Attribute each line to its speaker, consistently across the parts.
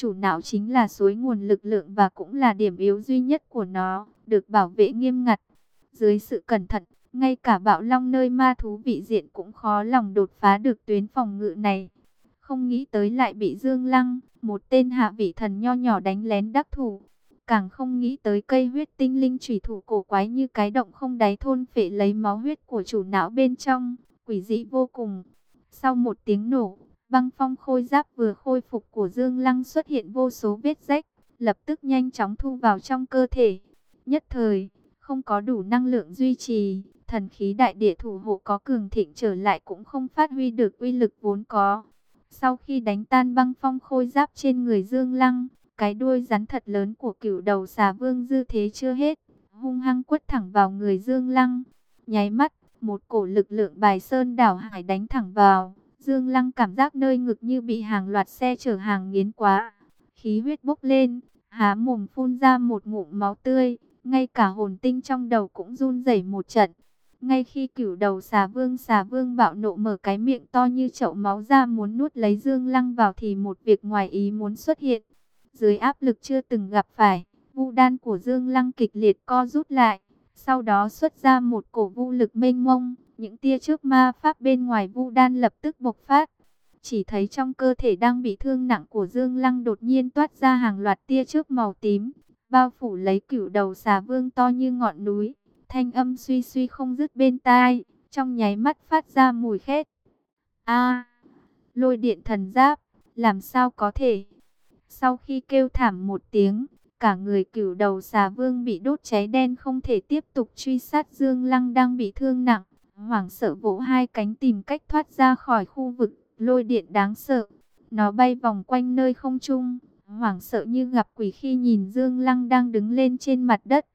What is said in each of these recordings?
Speaker 1: Chủ não chính là suối nguồn lực lượng và cũng là điểm yếu duy nhất của nó, được bảo vệ nghiêm ngặt. Dưới sự cẩn thận, ngay cả bạo long nơi ma thú vị diện cũng khó lòng đột phá được tuyến phòng ngự này. Không nghĩ tới lại bị Dương Lăng, một tên hạ vị thần nho nhỏ đánh lén đắc thủ. Càng không nghĩ tới cây huyết tinh linh trùy thủ cổ quái như cái động không đáy thôn phệ lấy máu huyết của chủ não bên trong, quỷ dị vô cùng. Sau một tiếng nổ, băng phong khôi giáp vừa khôi phục của Dương Lăng xuất hiện vô số vết rách, lập tức nhanh chóng thu vào trong cơ thể. Nhất thời, không có đủ năng lượng duy trì, thần khí đại địa thủ hộ có cường thịnh trở lại cũng không phát huy được uy lực vốn có. Sau khi đánh tan băng phong khôi giáp trên người Dương Lăng, cái đuôi rắn thật lớn của cửu đầu xà vương dư thế chưa hết, hung hăng quất thẳng vào người Dương Lăng. Nháy mắt, một cổ lực lượng bài sơn đảo hải đánh thẳng vào. Dương Lăng cảm giác nơi ngực như bị hàng loạt xe chở hàng nghiến quá. Khí huyết bốc lên, há mồm phun ra một ngụm máu tươi. Ngay cả hồn tinh trong đầu cũng run rẩy một trận. Ngay khi cửu đầu xà vương xà vương bạo nộ mở cái miệng to như chậu máu ra muốn nuốt lấy Dương Lăng vào thì một việc ngoài ý muốn xuất hiện. Dưới áp lực chưa từng gặp phải, vu đan của Dương Lăng kịch liệt co rút lại. Sau đó xuất ra một cổ vũ lực mênh mông, những tia trước ma pháp bên ngoài vu đan lập tức bộc phát. Chỉ thấy trong cơ thể đang bị thương nặng của Dương Lăng đột nhiên toát ra hàng loạt tia trước màu tím, bao phủ lấy cửu đầu xà vương to như ngọn núi. Thanh âm suy suy không dứt bên tai, trong nháy mắt phát ra mùi khét. A, lôi điện thần giáp, làm sao có thể? Sau khi kêu thảm một tiếng, cả người cửu đầu xà vương bị đốt cháy đen không thể tiếp tục truy sát Dương Lăng đang bị thương nặng. Hoảng sợ vỗ hai cánh tìm cách thoát ra khỏi khu vực lôi điện đáng sợ. Nó bay vòng quanh nơi không trung, hoảng sợ như gặp quỷ khi nhìn Dương Lăng đang đứng lên trên mặt đất.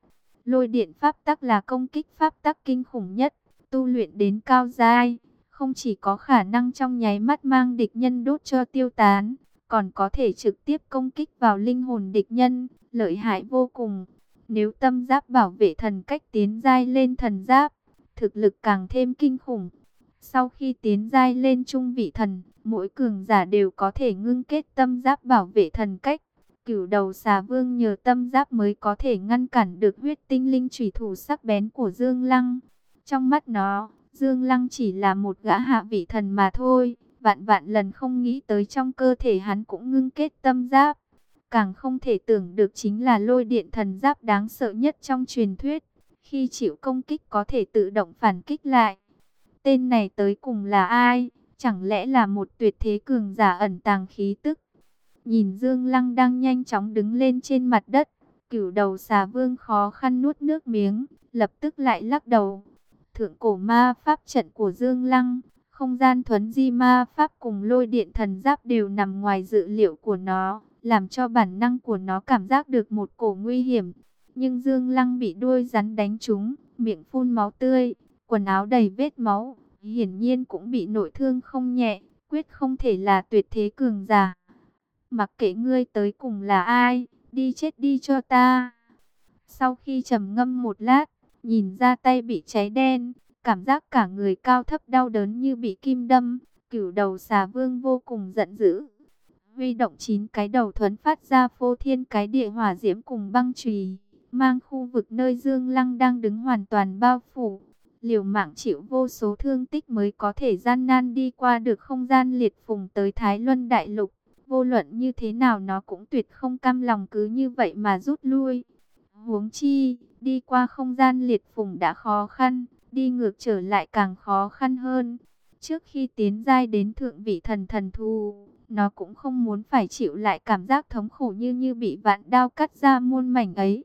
Speaker 1: Lôi điện pháp tắc là công kích pháp tắc kinh khủng nhất, tu luyện đến cao giai, không chỉ có khả năng trong nháy mắt mang địch nhân đốt cho tiêu tán, còn có thể trực tiếp công kích vào linh hồn địch nhân, lợi hại vô cùng. Nếu tâm giáp bảo vệ thần cách tiến giai lên thần giáp, thực lực càng thêm kinh khủng. Sau khi tiến giai lên trung vị thần, mỗi cường giả đều có thể ngưng kết tâm giáp bảo vệ thần cách. Cửu đầu xà vương nhờ tâm giáp mới có thể ngăn cản được huyết tinh linh trùy thủ sắc bén của Dương Lăng. Trong mắt nó, Dương Lăng chỉ là một gã hạ vị thần mà thôi. Vạn vạn lần không nghĩ tới trong cơ thể hắn cũng ngưng kết tâm giáp. Càng không thể tưởng được chính là lôi điện thần giáp đáng sợ nhất trong truyền thuyết. Khi chịu công kích có thể tự động phản kích lại. Tên này tới cùng là ai? Chẳng lẽ là một tuyệt thế cường giả ẩn tàng khí tức? Nhìn Dương Lăng đang nhanh chóng đứng lên trên mặt đất. Cửu đầu xà vương khó khăn nuốt nước miếng, lập tức lại lắc đầu. Thượng cổ ma pháp trận của Dương Lăng, không gian thuấn di ma pháp cùng lôi điện thần giáp đều nằm ngoài dự liệu của nó, làm cho bản năng của nó cảm giác được một cổ nguy hiểm. Nhưng Dương Lăng bị đuôi rắn đánh trúng, miệng phun máu tươi, quần áo đầy vết máu, hiển nhiên cũng bị nội thương không nhẹ, quyết không thể là tuyệt thế cường giả. Mặc kệ ngươi tới cùng là ai, đi chết đi cho ta. Sau khi trầm ngâm một lát, nhìn ra tay bị cháy đen, cảm giác cả người cao thấp đau đớn như bị kim đâm, cửu đầu xà vương vô cùng giận dữ. Huy động chín cái đầu thuấn phát ra phô thiên cái địa hỏa diễm cùng băng trùy mang khu vực nơi Dương Lăng đang đứng hoàn toàn bao phủ. Liều mạng chịu vô số thương tích mới có thể gian nan đi qua được không gian liệt phùng tới Thái Luân Đại Lục. Vô luận như thế nào nó cũng tuyệt không cam lòng cứ như vậy mà rút lui. Huống chi, đi qua không gian liệt phùng đã khó khăn, đi ngược trở lại càng khó khăn hơn. Trước khi tiến giai đến thượng vị thần thần thù, nó cũng không muốn phải chịu lại cảm giác thống khổ như như bị vạn đao cắt ra muôn mảnh ấy.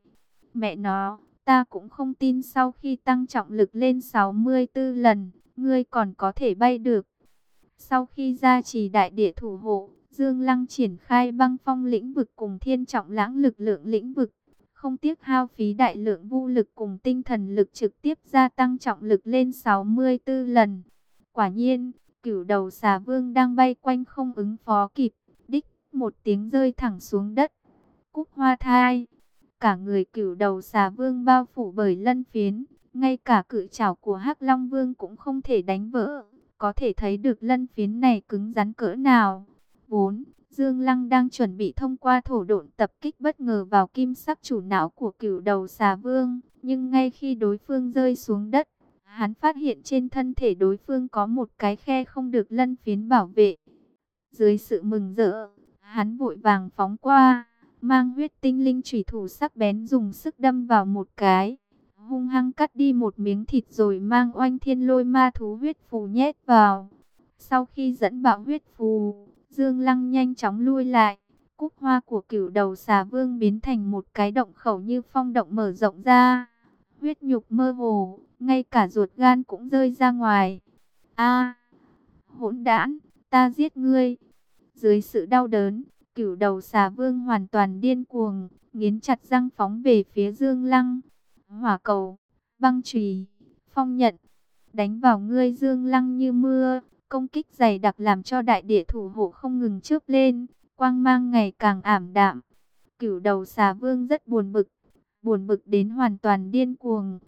Speaker 1: Mẹ nó, ta cũng không tin sau khi tăng trọng lực lên 64 lần, ngươi còn có thể bay được. Sau khi ra trì đại địa thủ hộ, Dương Lăng triển khai băng phong lĩnh vực cùng thiên trọng lãng lực lượng lĩnh vực. Không tiếc hao phí đại lượng vũ lực cùng tinh thần lực trực tiếp gia tăng trọng lực lên 64 lần. Quả nhiên, cửu đầu xà vương đang bay quanh không ứng phó kịp. Đích, một tiếng rơi thẳng xuống đất. Cúc hoa thai. Cả người cửu đầu xà vương bao phủ bởi lân phiến. Ngay cả cự trảo của hắc Long Vương cũng không thể đánh vỡ. Có thể thấy được lân phiến này cứng rắn cỡ nào. 4. Dương Lăng đang chuẩn bị thông qua thổ độn tập kích bất ngờ vào kim sắc chủ não của cửu đầu xà vương. Nhưng ngay khi đối phương rơi xuống đất, hắn phát hiện trên thân thể đối phương có một cái khe không được lân phiến bảo vệ. Dưới sự mừng rỡ, hắn vội vàng phóng qua, mang huyết tinh linh chủy thủ sắc bén dùng sức đâm vào một cái. Hung hăng cắt đi một miếng thịt rồi mang oanh thiên lôi ma thú huyết phù nhét vào. Sau khi dẫn bạo huyết phù, Dương Lăng nhanh chóng lui lại. Cúc hoa của cửu đầu xà vương biến thành một cái động khẩu như phong động mở rộng ra. Huyết nhục mơ hồ, ngay cả ruột gan cũng rơi ra ngoài. A, hỗn đản, ta giết ngươi. Dưới sự đau đớn, cửu đầu xà vương hoàn toàn điên cuồng, nghiến chặt răng phóng về phía Dương Lăng. Hỏa cầu, băng chùy, phong nhận, đánh vào ngươi Dương Lăng như mưa, công kích dày đặc làm cho đại địa thủ hộ không ngừng chớp lên, quang mang ngày càng ảm đạm. Cửu đầu xà vương rất buồn bực, buồn bực đến hoàn toàn điên cuồng.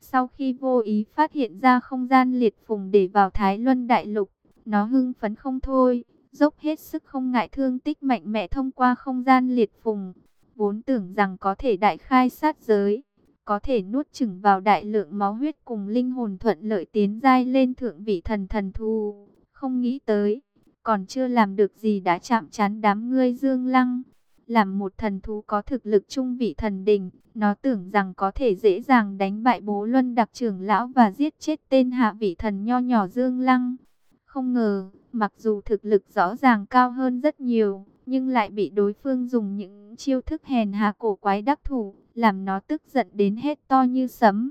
Speaker 1: Sau khi vô ý phát hiện ra không gian liệt phùng để vào Thái Luân Đại Lục, nó hưng phấn không thôi, dốc hết sức không ngại thương tích mạnh mẽ thông qua không gian liệt phùng. Vốn tưởng rằng có thể đại khai sát giới, có thể nuốt chửng vào đại lượng máu huyết cùng linh hồn thuận lợi tiến giai lên thượng vị thần thần thu. Không nghĩ tới, còn chưa làm được gì đã chạm chán đám ngươi dương lăng. Làm một thần thú có thực lực trung vị thần đình, nó tưởng rằng có thể dễ dàng đánh bại bố luân đặc trưởng lão và giết chết tên hạ vị thần nho nhỏ dương lăng. Không ngờ, mặc dù thực lực rõ ràng cao hơn rất nhiều, nhưng lại bị đối phương dùng những chiêu thức hèn hạ cổ quái đắc thủ, làm nó tức giận đến hết to như sấm.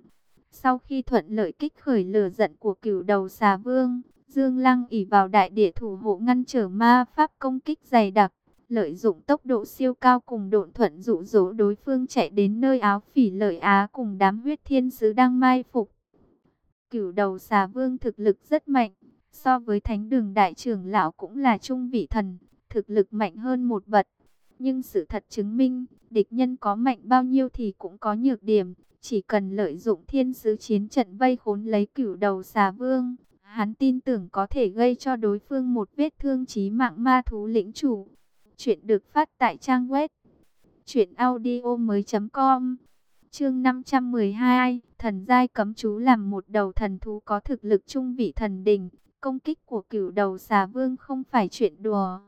Speaker 1: Sau khi thuận lợi kích khởi lửa giận của cửu đầu xà vương, Dương Lăng ỉ vào đại địa thủ hộ ngăn trở ma pháp công kích dày đặc, lợi dụng tốc độ siêu cao cùng độn thuận dụ dỗ đối phương chạy đến nơi áo phỉ lợi á cùng đám huyết thiên sứ đang mai phục. Cửu đầu xà vương thực lực rất mạnh, so với thánh đường đại trưởng lão cũng là trung vị thần, thực lực mạnh hơn một bậc. Nhưng sự thật chứng minh, địch nhân có mạnh bao nhiêu thì cũng có nhược điểm, chỉ cần lợi dụng thiên sứ chiến trận vây khốn lấy cửu đầu xà vương, hắn tin tưởng có thể gây cho đối phương một vết thương chí mạng ma thú lĩnh chủ. Chuyện được phát tại trang web truyệnaudiomoi.com. Chương 512, thần giai cấm chú làm một đầu thần thú có thực lực trung vị thần đỉnh, công kích của cửu đầu xà vương không phải chuyện đùa.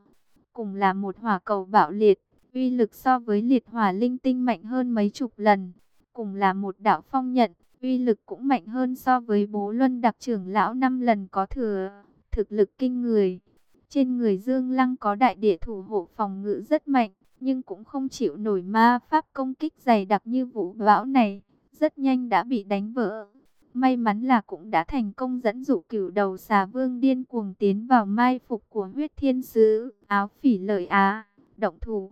Speaker 1: Cùng là một hỏa cầu bạo liệt, uy lực so với liệt hỏa linh tinh mạnh hơn mấy chục lần. Cùng là một đạo phong nhận, uy lực cũng mạnh hơn so với bố luân đặc trưởng lão năm lần có thừa, thực lực kinh người. Trên người Dương Lăng có đại địa thủ hộ phòng ngự rất mạnh, nhưng cũng không chịu nổi ma pháp công kích dày đặc như vũ bão này, rất nhanh đã bị đánh vỡ. May mắn là cũng đã thành công dẫn dụ cửu đầu xà vương điên cuồng tiến vào mai phục của huyết thiên sứ, áo phỉ lợi á, động thủ.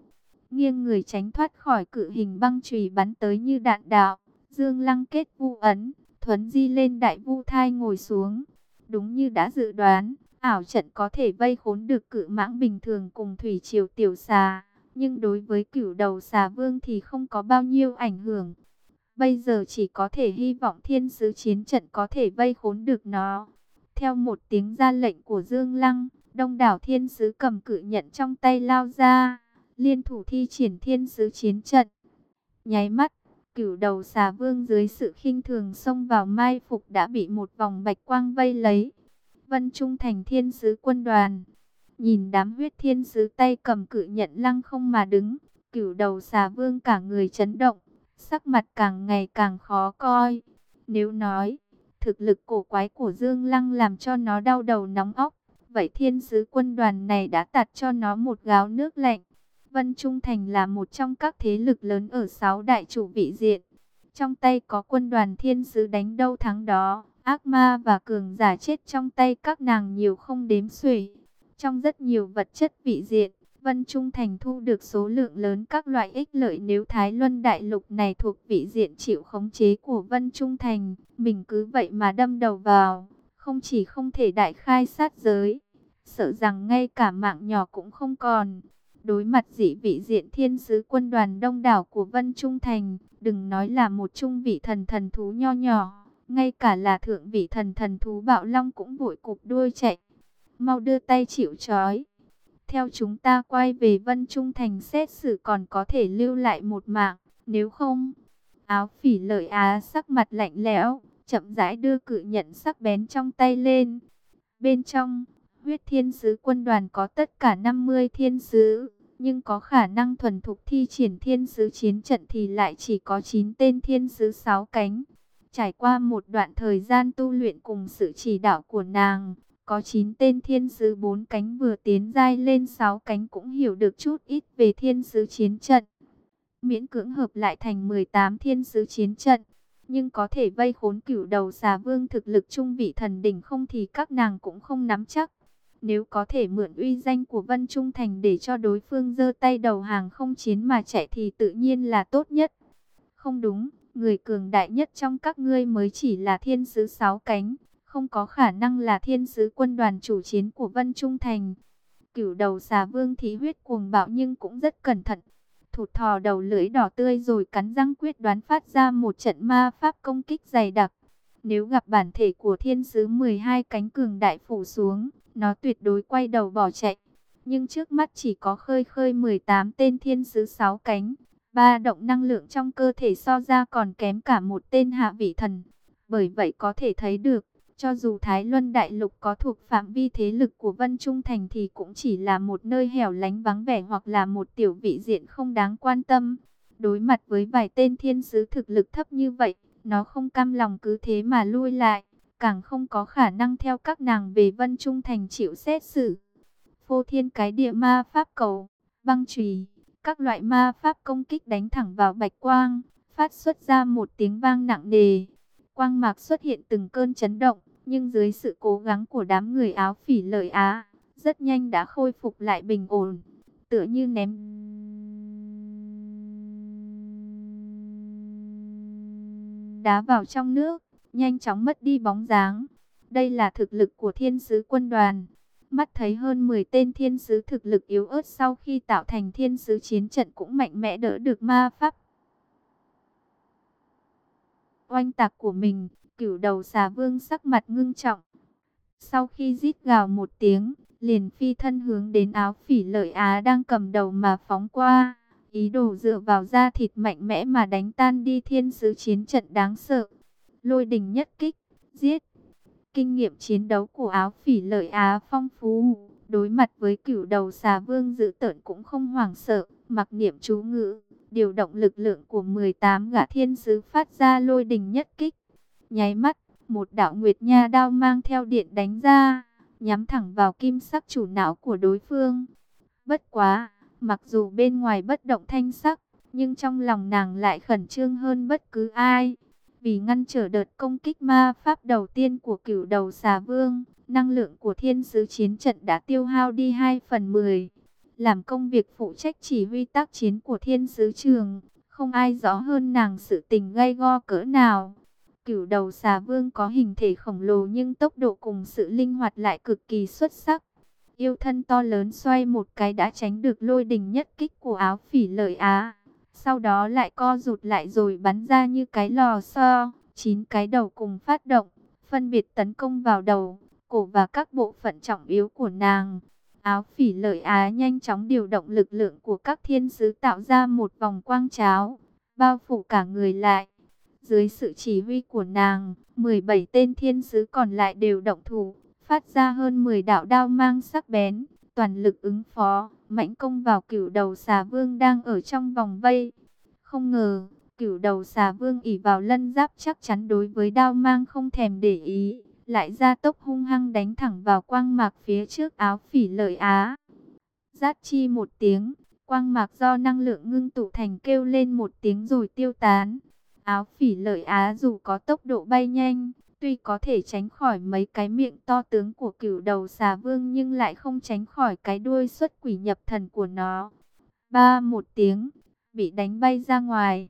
Speaker 1: Nghiêng người tránh thoát khỏi cự hình băng chùy bắn tới như đạn đạo. Dương Lăng kết vu ấn, thuấn di lên đại vu thai ngồi xuống. Đúng như đã dự đoán, ảo trận có thể vây khốn được cự mãng bình thường cùng thủy triều tiểu xà. Nhưng đối với cửu đầu xà vương thì không có bao nhiêu ảnh hưởng. Bây giờ chỉ có thể hy vọng thiên sứ chiến trận có thể vây khốn được nó. Theo một tiếng ra lệnh của Dương Lăng, đông đảo thiên sứ cầm cự nhận trong tay lao ra. Liên thủ thi triển thiên sứ chiến trận. Nháy mắt, Cửu đầu xà vương dưới sự khinh thường xông vào mai phục đã bị một vòng bạch quang vây lấy. Vân Trung thành thiên sứ quân đoàn. Nhìn đám huyết thiên sứ tay cầm cự nhận lăng không mà đứng. Cửu đầu xà vương cả người chấn động. Sắc mặt càng ngày càng khó coi. Nếu nói, thực lực cổ quái của Dương Lăng làm cho nó đau đầu nóng óc. Vậy thiên sứ quân đoàn này đã tạt cho nó một gáo nước lạnh. Vân Trung Thành là một trong các thế lực lớn ở sáu đại chủ vị diện. Trong tay có quân đoàn thiên sứ đánh đâu thắng đó, ác ma và cường giả chết trong tay các nàng nhiều không đếm xuể. Trong rất nhiều vật chất vị diện, Vân Trung Thành thu được số lượng lớn các loại ích lợi nếu Thái Luân Đại Lục này thuộc vị diện chịu khống chế của Vân Trung Thành. Mình cứ vậy mà đâm đầu vào, không chỉ không thể đại khai sát giới, sợ rằng ngay cả mạng nhỏ cũng không còn. Đối mặt dị vị diện thiên sứ quân đoàn đông đảo của Vân Trung Thành, đừng nói là một trung vị thần thần thú nho nhỏ, ngay cả là thượng vị thần thần thú bạo long cũng vội cục đuôi chạy. Mau đưa tay chịu trói theo chúng ta quay về Vân Trung Thành xét xử còn có thể lưu lại một mạng, nếu không... Áo phỉ lợi á sắc mặt lạnh lẽo, chậm rãi đưa cự nhận sắc bén trong tay lên. Bên trong, huyết thiên sứ quân đoàn có tất cả 50 thiên sứ, nhưng có khả năng thuần thục thi triển thiên sứ chiến trận thì lại chỉ có 9 tên thiên sứ sáu cánh. Trải qua một đoạn thời gian tu luyện cùng sự chỉ đạo của nàng, có 9 tên thiên sứ bốn cánh vừa tiến giai lên 6 cánh cũng hiểu được chút ít về thiên sứ chiến trận. Miễn cưỡng hợp lại thành 18 thiên sứ chiến trận, nhưng có thể vây khốn cửu đầu xà vương thực lực trung vị thần đỉnh không thì các nàng cũng không nắm chắc. Nếu có thể mượn uy danh của Vân Trung Thành để cho đối phương giơ tay đầu hàng không chiến mà chạy thì tự nhiên là tốt nhất. Không đúng, người cường đại nhất trong các ngươi mới chỉ là thiên sứ sáu cánh, không có khả năng là thiên sứ quân đoàn chủ chiến của Vân Trung Thành. Cửu đầu xà vương thí huyết cuồng bạo nhưng cũng rất cẩn thận. Thụt thò đầu lưỡi đỏ tươi rồi cắn răng quyết đoán phát ra một trận ma pháp công kích dày đặc. Nếu gặp bản thể của thiên sứ 12 cánh cường đại phủ xuống, nó tuyệt đối quay đầu bỏ chạy. Nhưng trước mắt chỉ có khơi khơi 18 tên thiên sứ 6 cánh. Ba động năng lượng trong cơ thể so ra còn kém cả một tên hạ vị thần. Bởi vậy có thể thấy được, cho dù Thái Luân Đại Lục có thuộc phạm vi thế lực của Vân Trung Thành thì cũng chỉ là một nơi hẻo lánh vắng vẻ hoặc là một tiểu vị diện không đáng quan tâm. Đối mặt với vài tên thiên sứ thực lực thấp như vậy, nó không cam lòng cứ thế mà lui lại, càng không có khả năng theo các nàng về Vân Trung Thành chịu xét xử. Phô thiên cái địa ma pháp cầu, băng trùy, các loại ma pháp công kích đánh thẳng vào bạch quang, phát xuất ra một tiếng vang nặng nề. Quang mạc xuất hiện từng cơn chấn động, nhưng dưới sự cố gắng của đám người áo phỉ lợi Á, rất nhanh đã khôi phục lại bình ổn, tựa như ném đá vào trong nước, nhanh chóng mất đi bóng dáng. Đây là thực lực của thiên sứ quân đoàn. Mắt thấy hơn 10 tên thiên sứ thực lực yếu ớt sau khi tạo thành thiên sứ chiến trận cũng mạnh mẽ đỡ được ma pháp. Oanh tạc của mình, cửu đầu xà vương sắc mặt ngưng trọng. Sau khi rít gào một tiếng, liền phi thân hướng đến áo phỉ lợi Á đang cầm đầu mà phóng qua. Ý đồ dựa vào da thịt mạnh mẽ mà đánh tan đi thiên sứ chiến trận đáng sợ. Lôi đình nhất kích, giết. Kinh nghiệm chiến đấu của áo phỉ lợi Á phong phú. Đối mặt với cửu đầu xà vương dự tợn cũng không hoảng sợ, mặc niệm chú ngữ. Điều động lực lượng của 18 gã thiên sứ phát ra lôi đình nhất kích Nháy mắt, một đạo nguyệt nha đao mang theo điện đánh ra, nhắm thẳng vào kim sắc chủ não của đối phương. Bất quá, mặc dù bên ngoài bất động thanh sắc, nhưng trong lòng nàng lại khẩn trương hơn bất cứ ai. Vì ngăn trở đợt công kích ma pháp đầu tiên của cửu đầu xà vương, năng lượng của thiên sứ chiến trận đã tiêu hao đi 2 phần 10. Làm công việc phụ trách chỉ huy tác chiến của thiên sứ trường, không ai rõ hơn nàng sự tình gây go cỡ nào. Cửu đầu xà vương có hình thể khổng lồ nhưng tốc độ cùng sự linh hoạt lại cực kỳ xuất sắc. Yêu thân to lớn xoay một cái đã tránh được lôi đình nhất kích của áo phỉ lợi Á. Sau đó lại co rụt lại rồi bắn ra như cái lò xo. Chín cái đầu cùng phát động, phân biệt tấn công vào đầu, cổ và các bộ phận trọng yếu của nàng. Áo phỉ lợi Á nhanh chóng điều động lực lượng của các thiên sứ tạo ra một vòng quang cháo, bao phủ cả người lại. Dưới sự chỉ huy của nàng, 17 tên thiên sứ còn lại đều động thủ, phát ra hơn 10 đạo đao mang sắc bén, toàn lực ứng phó, mãnh công vào cửu đầu xà vương đang ở trong vòng vây. Không ngờ, cửu đầu xà vương ỉ vào lân giáp chắc chắn đối với đao mang không thèm để ý, lại ra tốc hung hăng đánh thẳng vào quang mạc phía trước áo phỉ lợi Á. Giát chi một tiếng, quang mạc do năng lượng ngưng tụ thành kêu lên một tiếng rồi tiêu tán. Áo phỉ lợi Á dù có tốc độ bay nhanh, tuy có thể tránh khỏi mấy cái miệng to tướng của cửu đầu xà vương nhưng lại không tránh khỏi cái đuôi xuất quỷ nhập thần của nó. Ba một tiếng, bị đánh bay ra ngoài.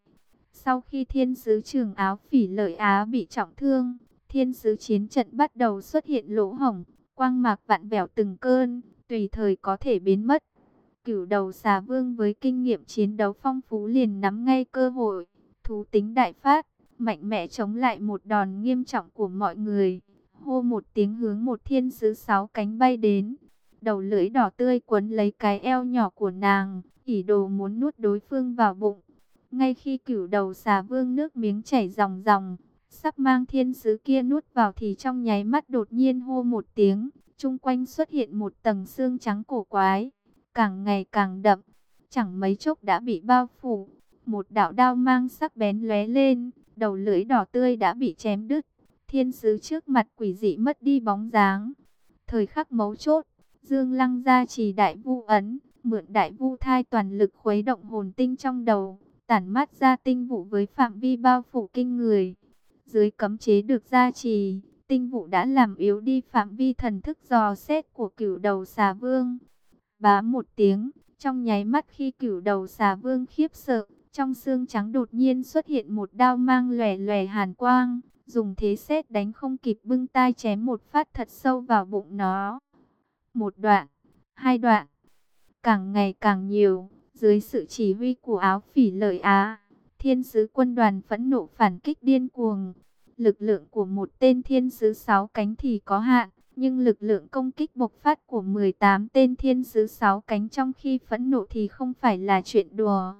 Speaker 1: Sau khi thiên sứ trường áo phỉ lợi Á bị trọng thương, thiên sứ chiến trận bắt đầu xuất hiện lỗ hổng, quang mạc vạn vẹo từng cơn, tùy thời có thể biến mất. Cửu đầu xà vương với kinh nghiệm chiến đấu phong phú liền nắm ngay cơ hội thú tính đại phát, mạnh mẽ chống lại một đòn nghiêm trọng của mọi người. Hô một tiếng hướng một thiên sứ sáu cánh bay đến. đầu lưỡi đỏ tươi quấn lấy cái eo nhỏ của nàng, ỉ đồ muốn nuốt đối phương vào bụng. Ngay khi cửu đầu xà vương nước miếng chảy ròng ròng, sắp mang thiên sứ kia nuốt vào thì trong nháy mắt đột nhiên hô một tiếng, chung quanh xuất hiện một tầng xương trắng cổ quái, càng ngày càng đậm, chẳng mấy chốc đã bị bao phủ. Một đạo đao mang sắc bén lóe lên, đầu lưỡi đỏ tươi đã bị chém đứt, thiên sứ trước mặt quỷ dị mất đi bóng dáng. Thời khắc mấu chốt, Dương Lăng ra trì đại vu ấn, mượn đại vu thai toàn lực khuấy động hồn tinh trong đầu, tản mát ra tinh vụ với phạm vi bao phủ kinh người. Dưới cấm chế được gia trì, tinh vụ đã làm yếu đi phạm vi thần thức dò xét của cửu đầu xà vương. Bá một tiếng, trong nháy mắt khi cửu đầu xà vương khiếp sợ, trong xương trắng đột nhiên xuất hiện một đao mang lòe lòe hàn quang, dùng thế xét đánh không kịp bưng tai chém một phát thật sâu vào bụng nó. Một đoạn, hai đoạn, càng ngày càng nhiều, dưới sự chỉ huy của áo phỉ lợi Á, thiên sứ quân đoàn phẫn nộ phản kích điên cuồng. Lực lượng của một tên thiên sứ sáu cánh thì có hạn, nhưng lực lượng công kích bộc phát của 18 tên thiên sứ sáu cánh trong khi phẫn nộ thì không phải là chuyện đùa.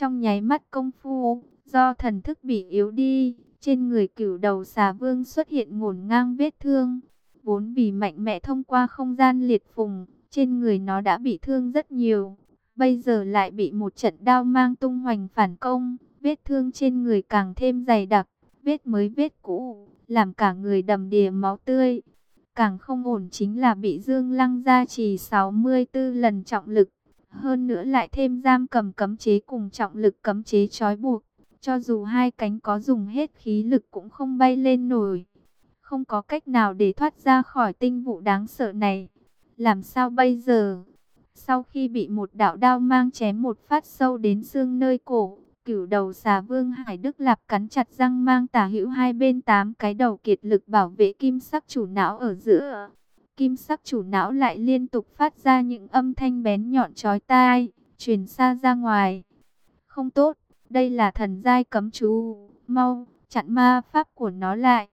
Speaker 1: Trong nháy mắt công phu, do thần thức bị yếu đi, trên người cửu đầu xà vương xuất hiện ngổn ngang vết thương. Vốn vì mạnh mẽ thông qua không gian liệt phùng, trên người nó đã bị thương rất nhiều. Bây giờ lại bị một trận đao mang tung hoành phản công, vết thương trên người càng thêm dày đặc, vết mới vết cũ, làm cả người đầm đìa máu tươi. Càng không ổn chính là bị Dương Lăng gia trì 64 lần trọng lực, hơn nữa lại thêm giam cầm cấm chế cùng trọng lực cấm chế trói buộc. Cho dù hai cánh có dùng hết khí lực cũng không bay lên nổi. Không có cách nào để thoát ra khỏi tinh vụ đáng sợ này. Làm sao bây giờ? Sau khi bị một đạo đao mang chém một phát sâu đến xương nơi cổ, cửu đầu xà vương Hải Đức Lạp cắn chặt răng mang tả hữu hai bên tám cái đầu kiệt lực bảo vệ kim sắc chủ não ở giữa. Kim sắc chủ não lại liên tục phát ra những âm thanh bén nhọn chói tai, truyền xa ra ngoài. Không tốt, đây là thần giai cấm chú, mau, chặn ma pháp của nó lại.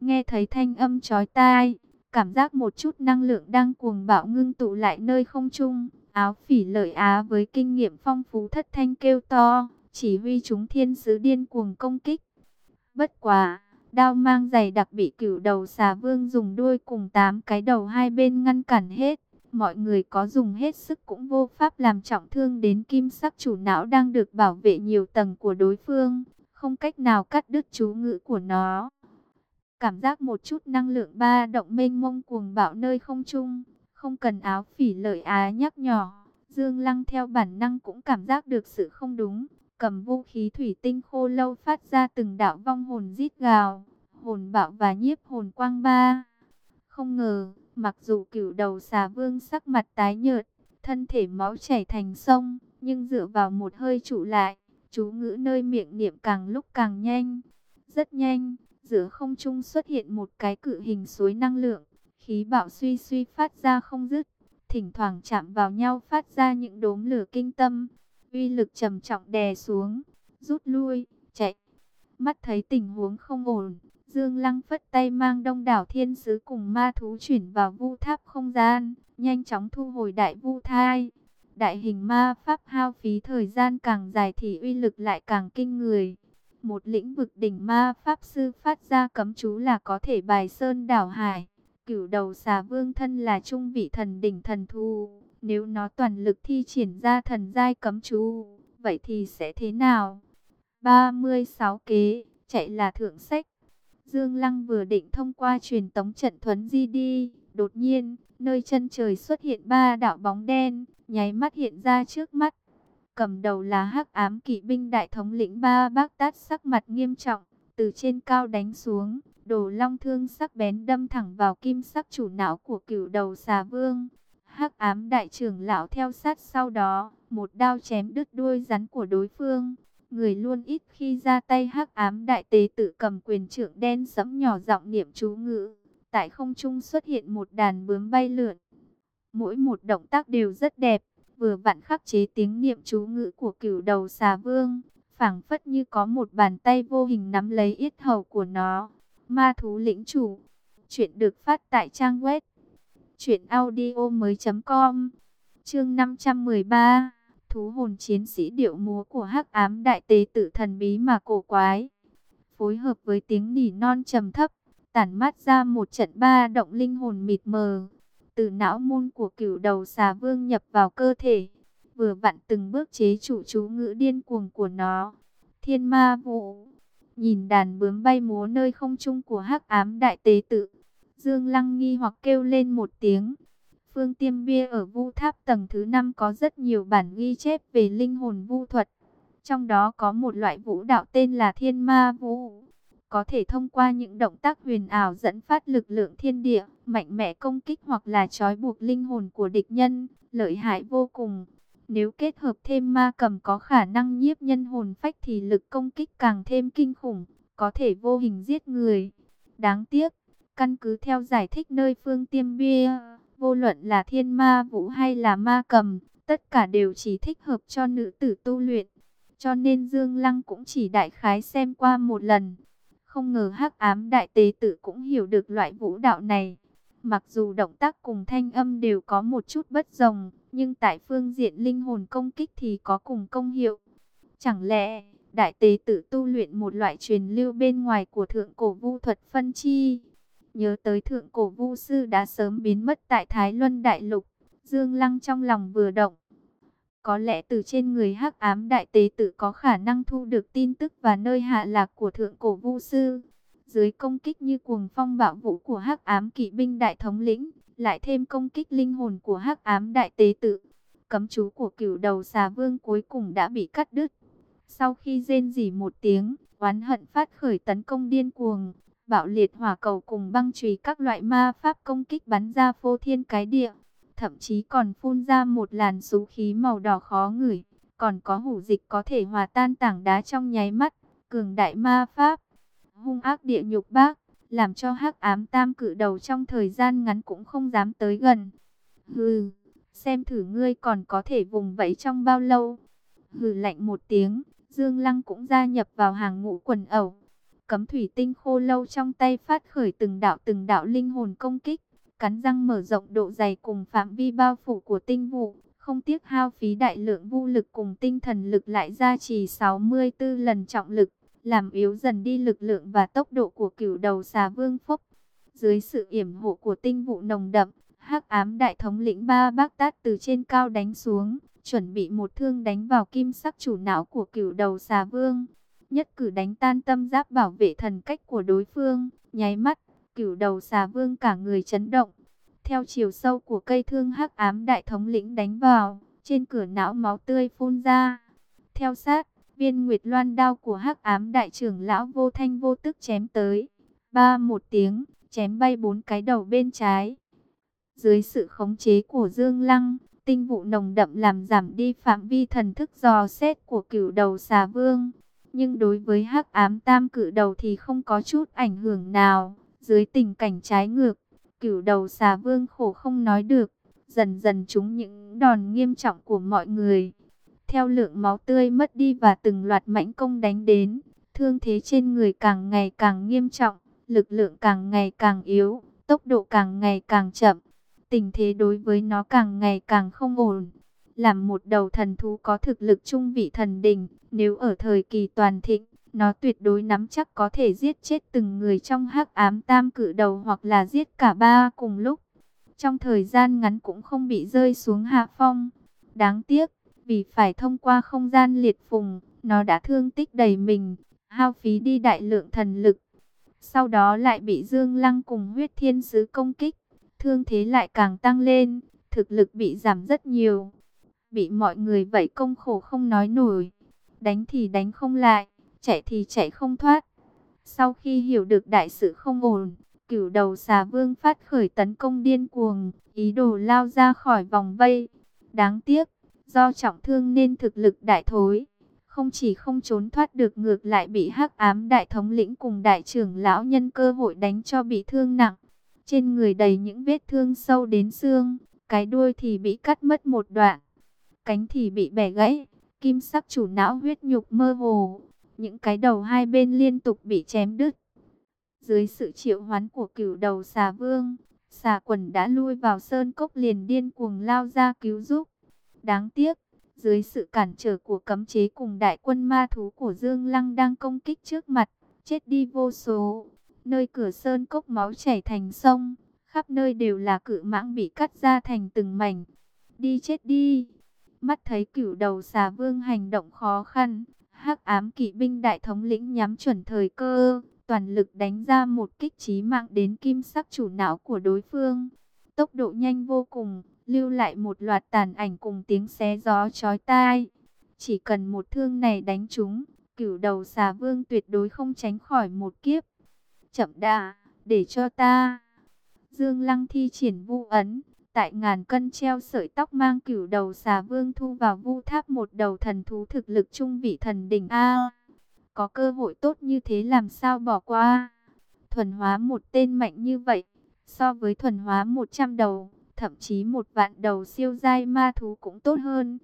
Speaker 1: Nghe thấy thanh âm chói tai, cảm giác một chút năng lượng đang cuồng bạo ngưng tụ lại nơi không trung. Áo phỉ lợi á với kinh nghiệm phong phú thất thanh kêu to, chỉ huy chúng thiên sứ điên cuồng công kích. Bất quả đao mang dày đặc bị cửu đầu xà vương dùng đuôi cùng tám cái đầu hai bên ngăn cản hết. Mọi người có dùng hết sức cũng vô pháp làm trọng thương đến kim sắc chủ não đang được bảo vệ nhiều tầng của đối phương, không cách nào cắt đứt chú ngữ của nó. Cảm giác một chút năng lượng ba động mênh mông cuồng bạo nơi không trung, không cần áo phỉ lợi á nhắc nhỏ. Dương Lăng theo bản năng cũng cảm giác được sự không đúng, cầm vũ khí thủy tinh khô lâu phát ra từng đạo vong hồn rít gào, hồn bạo và nhiếp hồn quang ba. Không ngờ, mặc dù cửu đầu xà vương sắc mặt tái nhợt, thân thể máu chảy thành sông, nhưng dựa vào một hơi trụ lại, chú ngữ nơi miệng niệm càng lúc càng nhanh. Rất nhanh, giữa không trung xuất hiện một cái cự hình suối năng lượng, khí bạo suy suy phát ra không dứt, thỉnh thoảng chạm vào nhau phát ra những đốm lửa kinh tâm, uy lực trầm trọng đè xuống, rút lui, chạy. Mắt thấy tình huống không ổn, Dương Lăng phất tay mang đông đảo thiên sứ cùng ma thú chuyển vào vu tháp không gian, nhanh chóng thu hồi đại vu thai. Đại hình ma pháp hao phí thời gian càng dài thì uy lực lại càng kinh người một lĩnh vực đỉnh ma pháp sư phát ra cấm chú là có thể bài sơn đảo hải. Cửu đầu xà vương thân là trung vị thần đỉnh thần thu, nếu nó toàn lực thi triển ra thần giai cấm chú, vậy thì sẽ thế nào? 36 kế, chạy là thượng sách. Dương Lăng vừa định thông qua truyền tống trận thuấn di đi, đột nhiên, nơi chân trời xuất hiện ba đạo bóng đen, nháy mắt hiện ra trước mắt. Cầm đầu là hắc ám kỵ binh đại thống lĩnh ba bác tát sắc mặt nghiêm trọng, từ trên cao đánh xuống, đồ long thương sắc bén đâm thẳng vào kim sắc chủ não của cửu đầu xà vương hắc ám đại trưởng lão theo sát sau đó, một đao chém đứt đuôi rắn của đối phương. Người luôn ít khi ra tay hắc ám đại tế tự cầm quyền trưởng đen sẫm nhỏ giọng niệm chú ngữ. Tại không trung xuất hiện một đàn bướm bay lượn. Mỗi một động tác đều rất đẹp, vừa vặn khắc chế tiếng niệm chú ngữ của cửu đầu xà vương, phảng phất như có một bàn tay vô hình nắm lấy yết hầu của nó. Ma thú lĩnh chủ. Chuyện được phát tại trang web Chuyện audio mới com. Chương 513 Thú hồn chiến sĩ điệu múa của hắc ám đại tế tử thần bí mà cổ quái. Phối hợp với tiếng nỉ non trầm thấp, Tản mát ra một trận ba động linh hồn mịt mờ. Từ não môn của cửu đầu xà vương nhập vào cơ thể, Vừa vặn từng bước chế chủ chú ngữ điên cuồng của nó. Thiên ma vụ Nhìn đàn bướm bay múa nơi không trung của hắc ám đại tế tự Dương Lăng nghi hoặc kêu lên một tiếng. Phương Tiêm Bia ở Vu Tháp tầng thứ 5 có rất nhiều bản ghi chép về linh hồn vu thuật. Trong đó có một loại vũ đạo tên là Thiên Ma Vũ. Có thể thông qua những động tác huyền ảo dẫn phát lực lượng thiên địa, mạnh mẽ công kích hoặc là trói buộc linh hồn của địch nhân, lợi hại vô cùng. Nếu kết hợp thêm ma cầm có khả năng nhiếp nhân hồn phách thì lực công kích càng thêm kinh khủng, có thể vô hình giết người. Đáng tiếc, Căn cứ theo giải thích nơi phương tiêm bia, vô luận là thiên ma vũ hay là ma cầm, tất cả đều chỉ thích hợp cho nữ tử tu luyện. Cho nên Dương Lăng cũng chỉ đại khái xem qua một lần. Không ngờ hắc ám đại tế tử cũng hiểu được loại vũ đạo này. Mặc dù động tác cùng thanh âm đều có một chút bất đồng, nhưng tại phương diện linh hồn công kích thì có cùng công hiệu. Chẳng lẽ đại tế tử tu luyện một loại truyền lưu bên ngoài của thượng cổ vu thuật phân chi? Nhớ tới thượng cổ vu sư đã sớm biến mất tại Thái Luân Đại Lục, Dương Lăng trong lòng vừa động. Có lẽ từ trên người hắc ám đại tế tử có khả năng thu được tin tức và nơi hạ lạc của thượng cổ vu sư. Dưới công kích như cuồng phong bạo vũ của hắc ám kỵ binh đại thống lĩnh, lại thêm công kích linh hồn của hắc ám đại tế tử. Cấm chú của cửu đầu xà vương cuối cùng đã bị cắt đứt. Sau khi rên rỉ một tiếng, oán hận phát khởi tấn công điên cuồng, bạo liệt hỏa cầu cùng băng chùy các loại ma pháp công kích bắn ra phô thiên cái địa. Thậm chí còn phun ra một làn sú khí màu đỏ khó ngửi. Còn có hủ dịch có thể hòa tan tảng đá trong nháy mắt. Cường đại ma pháp. Hung ác địa nhục bác. Làm cho hắc ám tam cự đầu trong thời gian ngắn cũng không dám tới gần. Hừ, xem thử ngươi còn có thể vùng vẫy trong bao lâu. Hừ lạnh một tiếng, Dương Lăng cũng gia nhập vào hàng ngũ quần ẩu. Cấm thủy tinh khô lâu trong tay phát khởi từng đạo từng đạo linh hồn công kích, cắn răng mở rộng độ dày cùng phạm vi bao phủ của tinh vụ, không tiếc hao phí đại lượng vũ lực cùng tinh thần lực lại gia trì 64 lần trọng lực, làm yếu dần đi lực lượng và tốc độ của cửu đầu xà vương phúc. Dưới sự yểm hộ của tinh vụ nồng đậm, hắc ám đại thống lĩnh ba bác tát từ trên cao đánh xuống, chuẩn bị một thương đánh vào kim sắc chủ não của cửu đầu xà vương nhất cử đánh tan tâm giáp bảo vệ thần cách của đối phương, nháy mắt, cửu đầu xà vương cả người chấn động. Theo chiều sâu của cây thương hắc ám đại thống lĩnh đánh vào, trên cửa não máu tươi phun ra. Theo sát, viên nguyệt loan đao của hắc ám đại trưởng lão vô thanh vô tức chém tới. Ba một tiếng, chém bay bốn cái đầu bên trái. Dưới sự khống chế của Dương Lăng, tinh vụ nồng đậm làm giảm đi phạm vi thần thức dò xét của cửu đầu xà vương. Nhưng đối với hắc ám tam cự đầu thì không có chút ảnh hưởng nào. Dưới tình cảnh trái ngược, cửu đầu xà vương khổ không nói được. Dần dần chúng những đòn nghiêm trọng của mọi người. Theo lượng máu tươi mất đi và từng loạt mãnh công đánh đến, thương thế trên người càng ngày càng nghiêm trọng, lực lượng càng ngày càng yếu, tốc độ càng ngày càng chậm. Tình thế đối với nó càng ngày càng không ổn. Làm một đầu thần thú có thực lực trung vị thần đỉnh, nếu ở thời kỳ toàn thịnh, nó tuyệt đối nắm chắc có thể giết chết từng người trong hắc ám tam cử đầu hoặc là giết cả ba cùng lúc. Trong thời gian ngắn cũng không bị rơi xuống hạ phong. Đáng tiếc, vì phải thông qua không gian liệt phùng, nó đã thương tích đầy mình, hao phí đi đại lượng thần lực. Sau đó lại bị Dương Lăng cùng huyết thiên sứ công kích, thương thế lại càng tăng lên, thực lực bị giảm rất nhiều bị mọi người vậy công khổ không nói nổi. Đánh thì đánh không lại, chạy thì chạy không thoát. Sau khi hiểu được đại sự không ổn, cửu đầu xà vương phát khởi tấn công điên cuồng, ý đồ lao ra khỏi vòng vây. Đáng tiếc, do trọng thương nên thực lực đại thối. Không chỉ không trốn thoát được ngược lại bị hắc ám đại thống lĩnh cùng đại trưởng lão nhân cơ hội đánh cho bị thương nặng. Trên người đầy những vết thương sâu đến xương, cái đuôi thì bị cắt mất một đoạn cánh thì bị bẻ gãy, kim sắc chủ não huyết nhục mơ hồ, những cái đầu hai bên liên tục bị chém đứt. Dưới sự triệu hoán của cửu đầu xà vương, Xà quần đã lui vào sơn cốc liền điên cuồng lao ra cứu giúp. Đáng tiếc, dưới sự cản trở của cấm chế cùng đại quân ma thú của Dương Lăng đang công kích trước mặt, chết đi vô số. Nơi cửa sơn cốc máu chảy thành sông, khắp nơi đều là cự mãng bị cắt ra thành từng mảnh. Đi chết đi! Mắt thấy cửu đầu xà vương hành động khó khăn, hắc ám kỵ binh đại thống lĩnh nhắm chuẩn thời cơ, toàn lực đánh ra một kích trí mạng đến kim sắc chủ não của đối phương. Tốc độ nhanh vô cùng, lưu lại một loạt tàn ảnh cùng tiếng xé gió chói tai. Chỉ cần một thương này đánh chúng, cửu đầu xà vương tuyệt đối không tránh khỏi một kiếp. Chậm đã, để cho ta. Dương Lăng thi triển vu ấn, tại ngàn cân treo sợi tóc mang cửu đầu xà vương thu vào vu tháp một đầu thần thú thực lực trung vị thần đỉnh A. Có cơ hội tốt như thế làm sao bỏ qua. Thuần hóa một tên mạnh như vậy, so với thuần hóa 100 đầu, thậm chí một vạn đầu siêu giai ma thú cũng tốt hơn.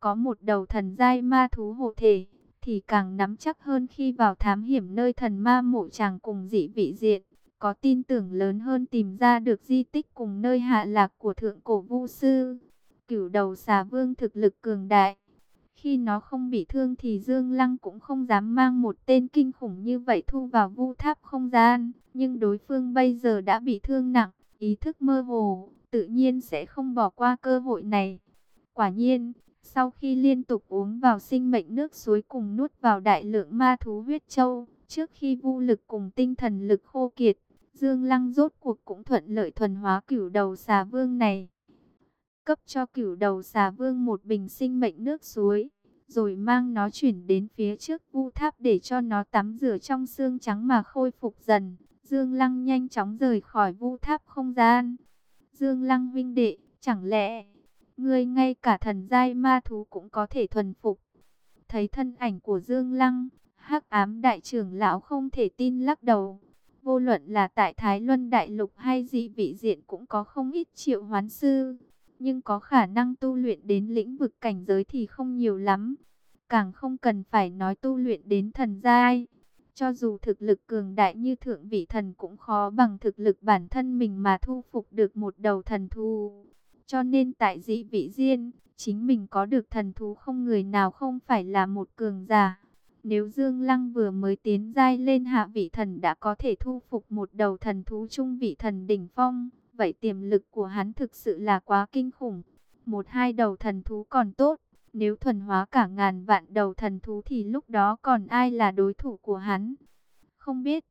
Speaker 1: Có một đầu thần giai ma thú hộ thể, thì càng nắm chắc hơn khi vào thám hiểm nơi thần ma mộ chàng cùng dị vị diện. Có tin tưởng lớn hơn tìm ra được di tích cùng nơi hạ lạc của thượng cổ vu sư. Cửu đầu xà vương thực lực cường đại. Khi nó không bị thương thì Dương Lăng cũng không dám mang một tên kinh khủng như vậy thu vào vu tháp không gian. Nhưng đối phương bây giờ đã bị thương nặng, ý thức mơ hồ, tự nhiên sẽ không bỏ qua cơ hội này. Quả nhiên, sau khi liên tục uống vào sinh mệnh nước suối cùng nuốt vào đại lượng ma thú huyết châu, trước khi vu lực cùng tinh thần lực khô kiệt, Dương Lăng rốt cuộc cũng thuận lợi thuần hóa cửu đầu xà vương này. Cấp cho cửu đầu xà vương một bình sinh mệnh nước suối, rồi mang nó chuyển đến phía trước vu tháp để cho nó tắm rửa trong xương trắng mà khôi phục dần. Dương Lăng nhanh chóng rời khỏi vu tháp không gian. Dương Lăng vinh đệ, chẳng lẽ ngươi ngay cả thần giai ma thú cũng có thể thuần phục? Thấy thân ảnh của Dương Lăng, Hắc Ám đại trưởng lão không thể tin lắc đầu. Vô luận là tại Thái Luân Đại Lục hay dị vị diện cũng có không ít triệu hoán sư. Nhưng có khả năng tu luyện đến lĩnh vực cảnh giới thì không nhiều lắm. Càng không cần phải nói tu luyện đến thần giai. Cho dù thực lực cường đại như thượng vị thần cũng khó bằng thực lực bản thân mình mà thu phục được một đầu thần thú. Cho nên tại dị vị diên, chính mình có được thần thú không người nào không phải là một cường giả. Nếu Dương Lăng vừa mới tiến giai lên hạ vị thần đã có thể thu phục một đầu thần thú trung vị thần đỉnh phong, vậy tiềm lực của hắn thực sự là quá kinh khủng. Một hai đầu thần thú còn tốt, nếu thuần hóa cả ngàn vạn đầu thần thú thì lúc đó còn ai là đối thủ của hắn? Không biết,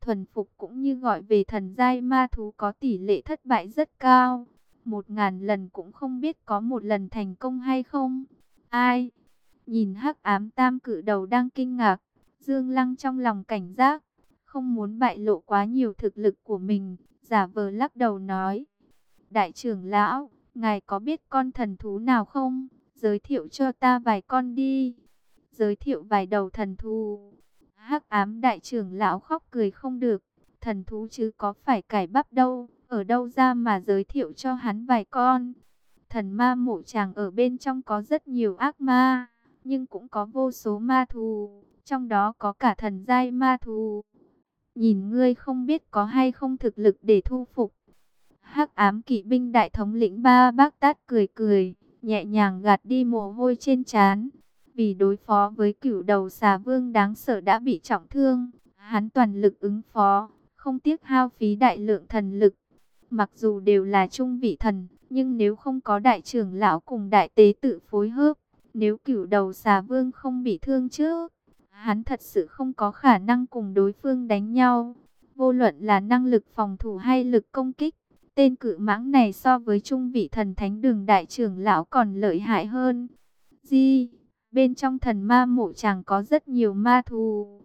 Speaker 1: thuần phục cũng như gọi về thần giai ma thú có tỷ lệ thất bại rất cao. Một ngàn lần cũng không biết có một lần thành công hay không. Ai? Nhìn hắc ám tam cự đầu đang kinh ngạc, Dương Lăng trong lòng cảnh giác, không muốn bại lộ quá nhiều thực lực của mình, giả vờ lắc đầu nói. Đại trưởng lão, ngài có biết con thần thú nào không? Giới thiệu cho ta vài con đi. Giới thiệu vài đầu thần thú. hắc ám đại trưởng lão khóc cười không được. Thần thú chứ có phải cải bắp đâu. Ở đâu ra mà giới thiệu cho hắn vài con. Thần ma mộ chàng ở bên trong có rất nhiều ác ma nhưng cũng có vô số ma thú, trong đó có cả thần giai ma thú. Nhìn ngươi không biết có hay không thực lực để thu phục. Hắc ám kỵ binh đại thống lĩnh ba bác tát cười cười, nhẹ nhàng gạt đi mồ hôi trên trán. Vì đối phó với cửu đầu xà vương đáng sợ đã bị trọng thương, hắn toàn lực ứng phó, không tiếc hao phí đại lượng thần lực. Mặc dù đều là trung vị thần, nhưng nếu không có đại trưởng lão cùng đại tế tự phối hợp, nếu cửu đầu xà vương không bị thương chứ, hắn thật sự không có khả năng cùng đối phương đánh nhau. Vô luận là năng lực phòng thủ hay lực công kích, tên cự mãng này so với trung vị thần thánh đường đại trưởng lão còn lợi hại hơn. Di, bên trong thần ma mộ chàng có rất nhiều ma thù.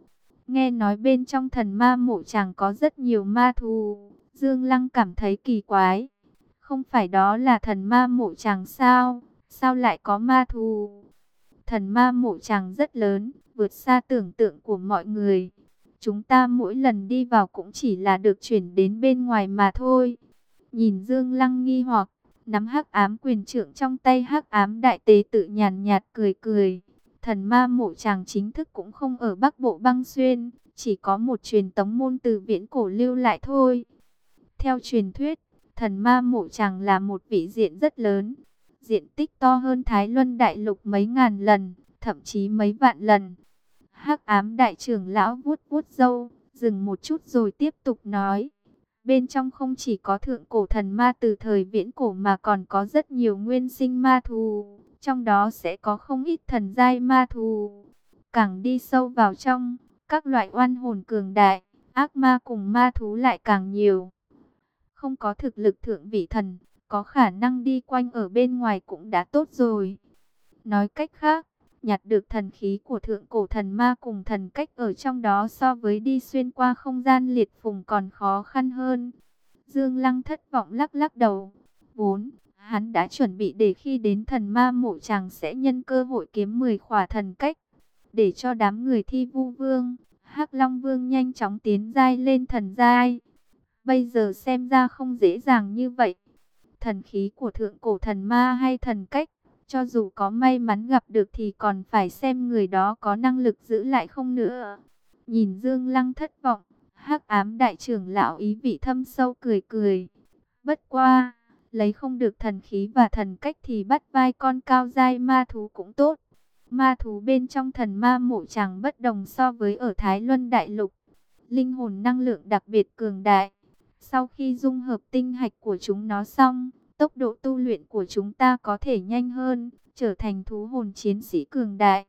Speaker 1: Nghe nói bên trong thần ma mộ chàng có rất nhiều ma thù. Dương Lăng cảm thấy kỳ quái. Không phải đó là thần ma mộ chàng sao? Sao lại có ma thù? Thần ma mộ chàng rất lớn, vượt xa tưởng tượng của mọi người. Chúng ta mỗi lần đi vào cũng chỉ là được chuyển đến bên ngoài mà thôi. Nhìn Dương Lăng nghi hoặc, nắm hắc ám quyền trượng trong tay hắc ám đại tế tự nhàn nhạt cười cười. Thần ma mộ chàng chính thức cũng không ở Bắc Bộ băng xuyên, chỉ có một truyền tống môn từ viễn cổ lưu lại thôi. Theo truyền thuyết, thần ma mộ chàng là một vị diện rất lớn. Diện tích to hơn Thái Luân Đại Lục mấy ngàn lần, thậm chí mấy vạn lần. hắc ám đại trưởng lão vuốt vuốt râu, dừng một chút rồi tiếp tục nói. Bên trong không chỉ có thượng cổ thần ma từ thời viễn cổ mà còn có rất nhiều nguyên sinh ma thù. Trong đó sẽ có không ít thần giai ma thù. Càng đi sâu vào trong, các loại oan hồn cường đại, ác ma cùng ma thú lại càng nhiều. Không có thực lực thượng vị thần, có khả năng đi quanh ở bên ngoài cũng đã tốt rồi. Nói cách khác, nhặt được thần khí của thượng cổ thần ma cùng thần cách ở trong đó so với đi xuyên qua không gian liệt phùng còn khó khăn hơn. Dương Lăng thất vọng lắc lắc đầu. Vốn, hắn đã chuẩn bị để khi đến thần ma mộ chàng sẽ nhân cơ hội kiếm 10 khỏa thần cách. Để cho đám người thi vu vương, hắc Long Vương nhanh chóng tiến giai lên thần giai. Bây giờ xem ra không dễ dàng như vậy. Thần khí của thượng cổ thần ma hay thần cách cho dù có may mắn gặp được thì còn phải xem người đó có năng lực giữ lại không nữa. Nhìn Dương Lăng thất vọng, hắc ám đại trưởng lão ý vị thâm sâu cười cười. Bất qua, lấy không được thần khí và thần cách thì bắt vai con cao dai ma thú cũng tốt. Ma thú bên trong thần ma mộ chẳng bất đồng so với ở Thái Luân Đại Lục. Linh hồn năng lượng đặc biệt cường đại. Sau khi dung hợp tinh hạch của chúng nó xong, tốc độ tu luyện của chúng ta có thể nhanh hơn, trở thành thú hồn chiến sĩ cường đại.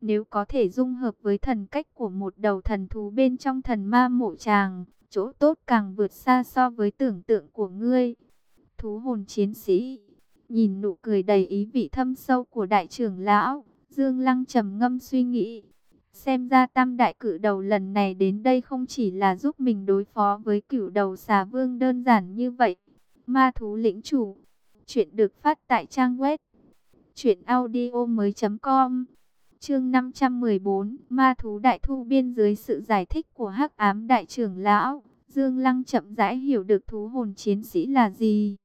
Speaker 1: Nếu có thể dung hợp với thần cách của một đầu thần thú bên trong thần ma mộ tràng, chỗ tốt càng vượt xa so với tưởng tượng của ngươi. Thú hồn chiến sĩ, nhìn nụ cười đầy ý vị thâm sâu của đại trưởng lão, Dương Lăng trầm ngâm suy nghĩ. Xem ra tam đại cử đầu lần này đến đây không chỉ là giúp mình đối phó với cửu đầu xà vương đơn giản như vậy, Ma thú lĩnh chủ. Chuyện được phát tại trang web truyện audio mới.com Chương 514, Ma thú đại thu biên dưới sự giải thích của Hắc Ám đại trưởng lão, Dương Lăng chậm rãi hiểu được thú hồn chiến sĩ là gì.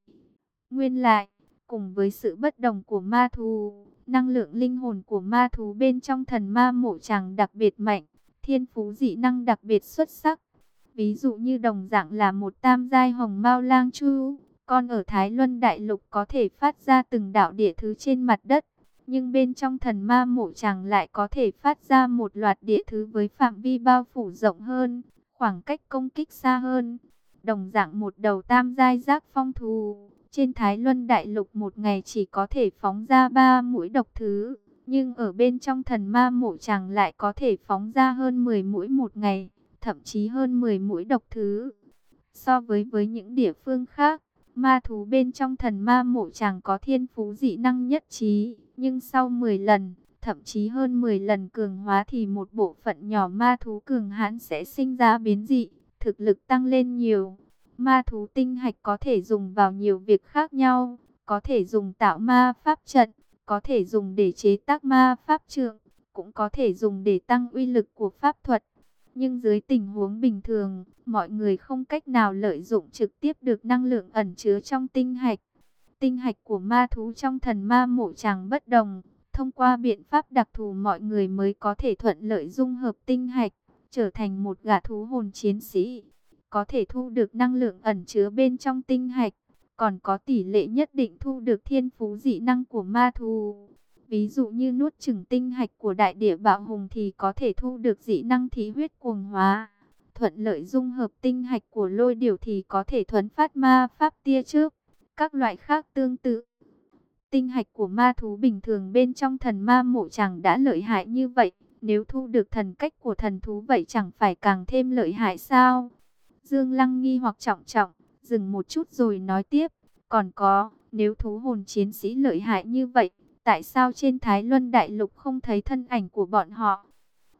Speaker 1: Nguyên lại, cùng với sự bất đồng của ma thú, năng lượng linh hồn của ma thú bên trong thần ma mộ chàng đặc biệt mạnh, thiên phú dị năng đặc biệt xuất sắc. Ví dụ như đồng dạng là một tam giai hồng mao lang chu, con ở Thái Luân Đại Lục có thể phát ra từng đạo địa thứ trên mặt đất, nhưng bên trong thần ma mộ chàng lại có thể phát ra một loạt địa thứ với phạm vi bao phủ rộng hơn, khoảng cách công kích xa hơn. Đồng dạng một đầu tam giai giác phong thù, trên Thái Luân Đại Lục một ngày chỉ có thể phóng ra ba mũi độc thứ, nhưng ở bên trong thần ma mộ chàng lại có thể phóng ra hơn 10 mũi một ngày, thậm chí hơn 10 mũi độc thứ. So với với những địa phương khác, Ma thú bên trong thần ma mộ chàng có thiên phú dị năng nhất trí, nhưng sau 10 lần, thậm chí hơn 10 lần cường hóa thì một bộ phận nhỏ ma thú cường hãn sẽ sinh ra biến dị, thực lực tăng lên nhiều. Ma thú tinh hạch có thể dùng vào nhiều việc khác nhau, có thể dùng tạo ma pháp trận, có thể dùng để chế tác ma pháp trượng, cũng có thể dùng để tăng uy lực của pháp thuật. Nhưng dưới tình huống bình thường, mọi người không cách nào lợi dụng trực tiếp được năng lượng ẩn chứa trong tinh hạch. Tinh hạch của ma thú trong thần ma mộ chàng bất đồng. Thông qua biện pháp đặc thù mọi người mới có thể thuận lợi dung hợp tinh hạch, trở thành một gã thú hồn chiến sĩ. Có thể thu được năng lượng ẩn chứa bên trong tinh hạch, còn có tỷ lệ nhất định thu được thiên phú dị năng của ma thú. Ví dụ như nuốt chừng tinh hạch của đại địa bạo hùng thì có thể thu được dị năng thí huyết cuồng hóa. Thuận lợi dung hợp tinh hạch của lôi điểu thì có thể thuấn phát ma pháp tia trước. Các loại khác tương tự. Tinh hạch của ma thú bình thường bên trong thần ma mộ chẳng đã lợi hại như vậy. Nếu thu được thần cách của thần thú vậy chẳng phải càng thêm lợi hại sao? Dương Lăng nghi hoặc trọng trọng, dừng một chút rồi nói tiếp. Còn có, nếu thú hồn chiến sĩ lợi hại như vậy, Tại sao trên Thái Luân Đại Lục không thấy thân ảnh của bọn họ?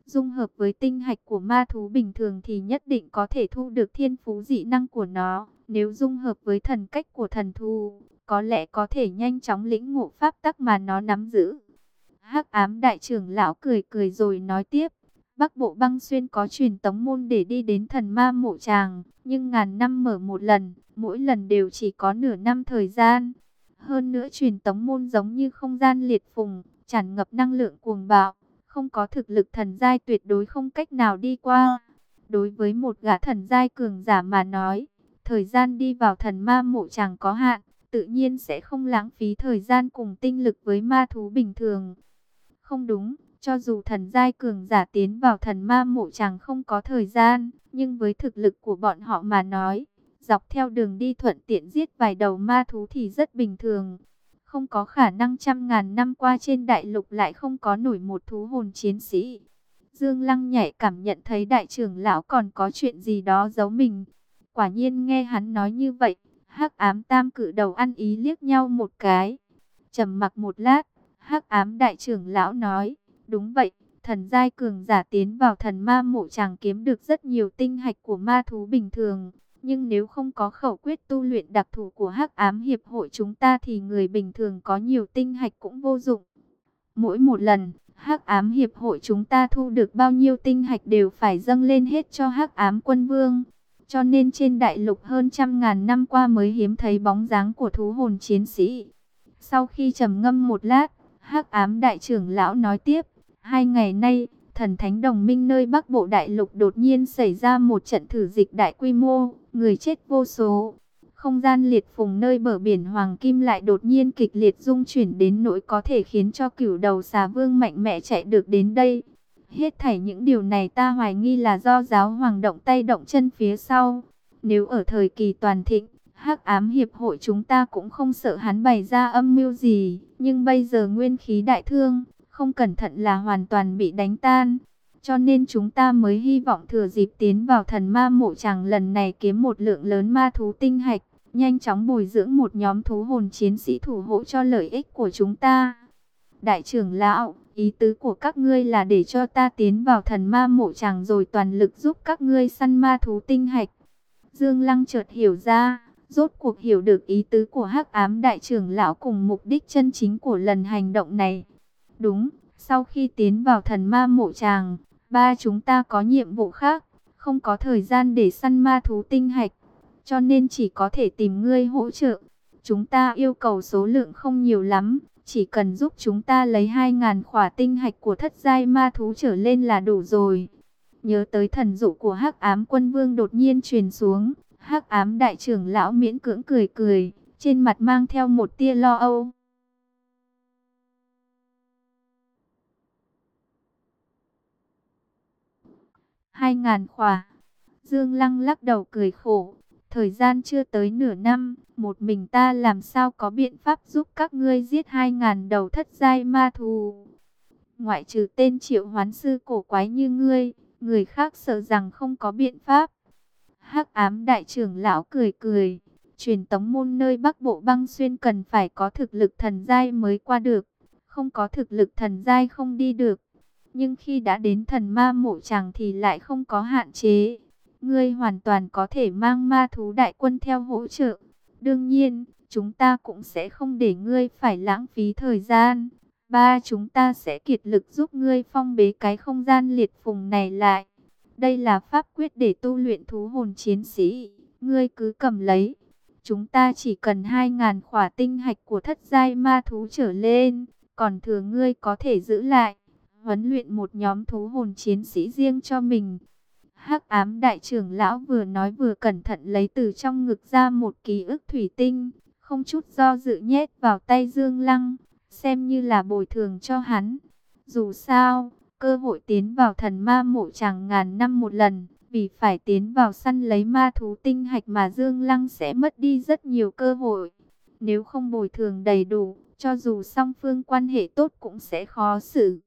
Speaker 1: Dung hợp với tinh hạch của ma thú bình thường thì nhất định có thể thu được thiên phú dị năng của nó. Nếu dung hợp với thần cách của thần thu, có lẽ có thể nhanh chóng lĩnh ngộ pháp tắc mà nó nắm giữ. hắc ám đại trưởng lão cười cười rồi nói tiếp. Bắc bộ băng xuyên có truyền tống môn để đi đến thần ma mộ tràng, nhưng ngàn năm mở một lần, mỗi lần đều chỉ có nửa năm thời gian. Hơn nữa truyền tống môn giống như không gian liệt phùng, tràn ngập năng lượng cuồng bạo, không có thực lực thần giai tuyệt đối không cách nào đi qua. Đối với một gã thần giai cường giả mà nói, Thời gian đi vào thần ma mộ tràng có hạn, tự nhiên sẽ không lãng phí thời gian cùng tinh lực với ma thú bình thường. Không đúng, cho dù thần giai cường giả tiến vào thần ma mộ chẳng không có thời gian, nhưng với thực lực của bọn họ mà nói, dọc theo đường đi thuận tiện giết vài đầu ma thú thì rất bình thường. Không có khả năng trăm ngàn năm qua trên đại lục lại không có nổi một thú hồn chiến sĩ. Dương Lăng nhảy cảm nhận thấy đại trưởng lão còn có chuyện gì đó giấu mình. Quả nhiên nghe hắn nói như vậy, hắc ám tam cử đầu ăn ý liếc nhau một cái. trầm mặc một lát, hắc ám đại trưởng lão nói, đúng vậy, thần giai cường giả tiến vào thần ma mộ chàng kiếm được rất nhiều tinh hạch của ma thú bình thường. Nhưng nếu không có khẩu quyết tu luyện đặc thù của hắc ám hiệp hội chúng ta thì người bình thường có nhiều tinh hạch cũng vô dụng. Mỗi một lần, hắc ám hiệp hội chúng ta thu được bao nhiêu tinh hạch đều phải dâng lên hết cho hắc ám quân vương. Cho nên trên đại lục hơn trăm ngàn năm qua mới hiếm thấy bóng dáng của thú hồn chiến sĩ. Sau khi trầm ngâm một lát, hắc ám đại trưởng lão nói tiếp, hai ngày nay, thần thánh đồng minh nơi bắc bộ đại lục đột nhiên xảy ra một trận thử dịch đại quy mô, người chết vô số. Không gian liệt phùng nơi bờ biển Hoàng Kim lại đột nhiên kịch liệt dung chuyển đến nỗi có thể khiến cho cửu đầu xà vương mạnh mẽ chạy được đến đây. Hết thảy những điều này ta hoài nghi là do giáo hoàng động tay động chân phía sau. Nếu ở thời kỳ toàn thịnh, hắc ám hiệp hội chúng ta cũng không sợ hắn bày ra âm mưu gì. Nhưng bây giờ nguyên khí đại thương, không cẩn thận là hoàn toàn bị đánh tan. Cho nên chúng ta mới hy vọng thừa dịp tiến vào thần ma mộ chàng lần này kiếm một lượng lớn ma thú tinh hạch, nhanh chóng bồi dưỡng một nhóm thú hồn chiến sĩ thủ hộ cho lợi ích của chúng ta. Đại trưởng lão, ý tứ của các ngươi là để cho ta tiến vào thần ma mộ chàng rồi toàn lực giúp các ngươi săn ma thú tinh hạch. Dương Lăng chợt hiểu ra, rốt cuộc hiểu được ý tứ của hắc ám đại trưởng lão cùng mục đích chân chính của lần hành động này. Đúng, sau khi tiến vào thần ma mộ tràng, ba chúng ta có nhiệm vụ khác, không có thời gian để săn ma thú tinh hạch, cho nên chỉ có thể tìm ngươi hỗ trợ. Chúng ta yêu cầu số lượng không nhiều lắm, chỉ cần giúp chúng ta lấy 2.000 khỏa tinh hạch của thất giai ma thú trở lên là đủ rồi. Nhớ tới thần dụ của hắc ám quân vương đột nhiên truyền xuống, hắc ám đại trưởng lão miễn cưỡng cười cười, trên mặt mang theo một tia lo âu. Hai ngàn khỏa. Dương Lăng lắc đầu cười khổ. Thời gian chưa tới nửa năm, một mình ta làm sao có biện pháp giúp các ngươi giết hai ngàn đầu thất giai ma thù. Ngoại trừ tên triệu hoán sư cổ quái như ngươi, người khác sợ rằng không có biện pháp. hắc ám đại trưởng lão cười cười, truyền tống môn nơi bắc bộ băng xuyên cần phải có thực lực thần giai mới qua được, không có thực lực thần giai không đi được. Nhưng khi đã đến thần ma mộ chàng thì lại không có hạn chế. Ngươi hoàn toàn có thể mang ma thú đại quân theo hỗ trợ. Đương nhiên, chúng ta cũng sẽ không để ngươi phải lãng phí thời gian. Ba chúng ta sẽ kiệt lực giúp ngươi phong bế cái không gian liệt phùng này lại. Đây là pháp quyết để tu luyện thú hồn chiến sĩ. Ngươi cứ cầm lấy. Chúng ta chỉ cần 2.000 khỏa tinh hạch của thất giai ma thú trở lên. Còn thừa ngươi có thể giữ lại huấn luyện một nhóm thú hồn chiến sĩ riêng cho mình. Hắc ám đại trưởng lão vừa nói vừa cẩn thận lấy từ trong ngực ra một ký ức thủy tinh, không chút do dự nhét vào tay Dương Lăng, xem như là bồi thường cho hắn. Dù sao, cơ hội tiến vào thần ma mộ chẳng ngàn năm một lần, vì phải tiến vào săn lấy ma thú tinh hạch mà Dương Lăng sẽ mất đi rất nhiều cơ hội. Nếu không bồi thường đầy đủ, cho dù song phương quan hệ tốt cũng sẽ khó xử.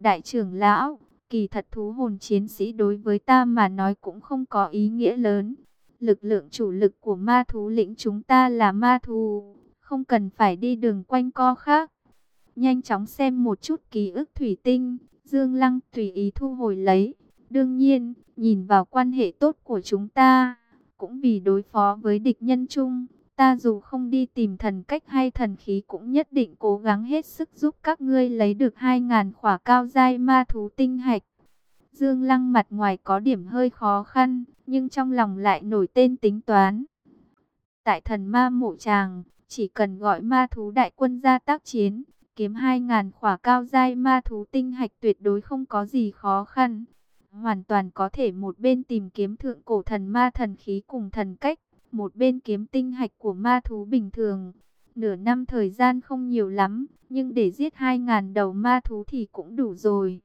Speaker 1: Đại trưởng lão, kỳ thật thú hồn chiến sĩ đối với ta mà nói cũng không có ý nghĩa lớn. Lực lượng chủ lực của ma thú lĩnh chúng ta là ma thú, không cần phải đi đường quanh co khác. Nhanh chóng xem một chút ký ức thủy tinh, Dương Lăng tùy ý thu hồi lấy. Đương nhiên, nhìn vào quan hệ tốt của chúng ta, cũng vì đối phó với địch nhân chung, Ta dù không đi tìm thần cách hay thần khí cũng nhất định cố gắng hết sức giúp các ngươi lấy được 2.000 khỏa cao giai ma thú tinh hạch. Dương Lăng mặt ngoài có điểm hơi khó khăn, nhưng trong lòng lại nổi tên tính toán. Tại thần ma mộ tràng, chỉ cần gọi ma thú đại quân ra tác chiến, kiếm 2.000 khỏa cao giai ma thú tinh hạch tuyệt đối không có gì khó khăn. Hoàn toàn có thể một bên tìm kiếm thượng cổ thần ma thần khí cùng thần cách, một bên kiếm tinh hạch của ma thú bình thường. Nửa năm thời gian không nhiều lắm, nhưng để giết 2.000 đầu ma thú thì cũng đủ rồi.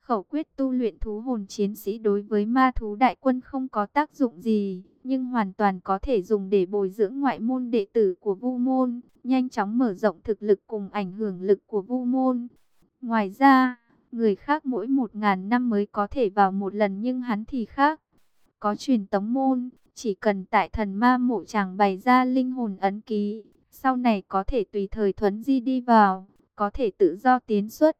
Speaker 1: Khẩu quyết tu luyện thú hồn chiến sĩ đối với ma thú đại quân không có tác dụng gì, nhưng hoàn toàn có thể dùng để bồi dưỡng ngoại môn đệ tử của Vu môn, nhanh chóng mở rộng thực lực cùng ảnh hưởng lực của Vu môn. Ngoài ra, người khác mỗi một ngàn năm mới có thể vào một lần nhưng hắn thì khác. Có truyền tống môn, chỉ cần tại thần ma mộ chàng bày ra linh hồn ấn ký, sau này có thể tùy thời thuấn di đi vào, có thể tự do tiến xuất.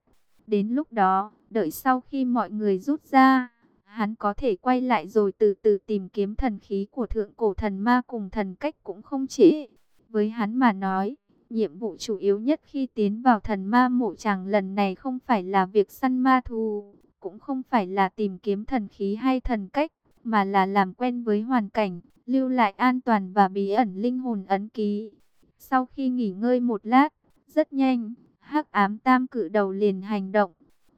Speaker 1: Đến lúc đó, đợi sau khi mọi người rút ra, hắn có thể quay lại rồi từ từ tìm kiếm thần khí của thượng cổ thần ma cùng thần cách cũng không trễ. Với hắn mà nói, nhiệm vụ chủ yếu nhất khi tiến vào thần ma mộ chàng lần này không phải là việc săn ma thù, cũng không phải là tìm kiếm thần khí hay thần cách, mà là làm quen với hoàn cảnh, lưu lại an toàn và bí ẩn linh hồn ấn ký. Sau khi nghỉ ngơi một lát, rất nhanh, hắc ám tam cự đầu liền hành động.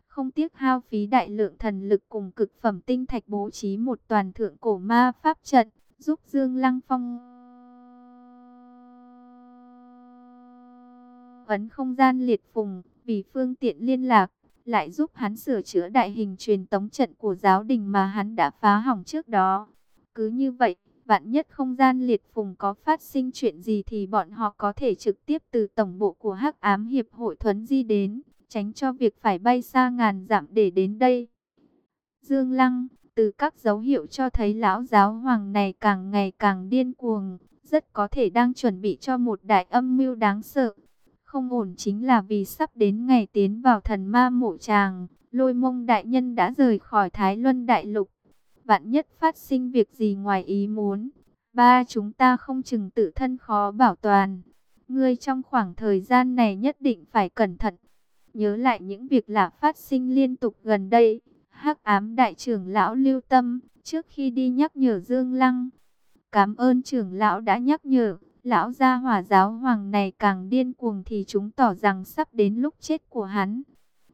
Speaker 1: Không tiếc hao phí đại lượng thần lực cùng cực phẩm tinh thạch bố trí một toàn thượng cổ ma pháp trận, giúp Dương Lăng Phong ấn không gian liệt phùng, vì phương tiện liên lạc, lại giúp hắn sửa chữa đại hình truyền tống trận của giáo đình mà hắn đã phá hỏng trước đó. Cứ như vậy, vạn nhất không gian liệt phùng có phát sinh chuyện gì thì bọn họ có thể trực tiếp từ tổng bộ của Hắc Ám Hiệp hội Thuấn Di đến, tránh cho việc phải bay xa ngàn dặm để đến đây. Dương Lăng, từ các dấu hiệu cho thấy lão giáo hoàng này càng ngày càng điên cuồng, rất có thể đang chuẩn bị cho một đại âm mưu đáng sợ. Không ổn chính là vì sắp đến ngày tiến vào thần ma mộ tràng, lôi mông đại nhân đã rời khỏi Thái Luân Đại Lục. Vạn nhất phát sinh việc gì ngoài ý muốn, ba chúng ta không chừng tự thân khó bảo toàn. Ngươi trong khoảng thời gian này nhất định phải cẩn thận. Nhớ lại những việc lạ phát sinh liên tục gần đây. hắc ám đại trưởng lão lưu tâm, trước khi đi nhắc nhở Dương Lăng. Cảm ơn trưởng lão đã nhắc nhở. Lão gia hỏa giáo hoàng này càng điên cuồng thì chúng tỏ rằng sắp đến lúc chết của hắn.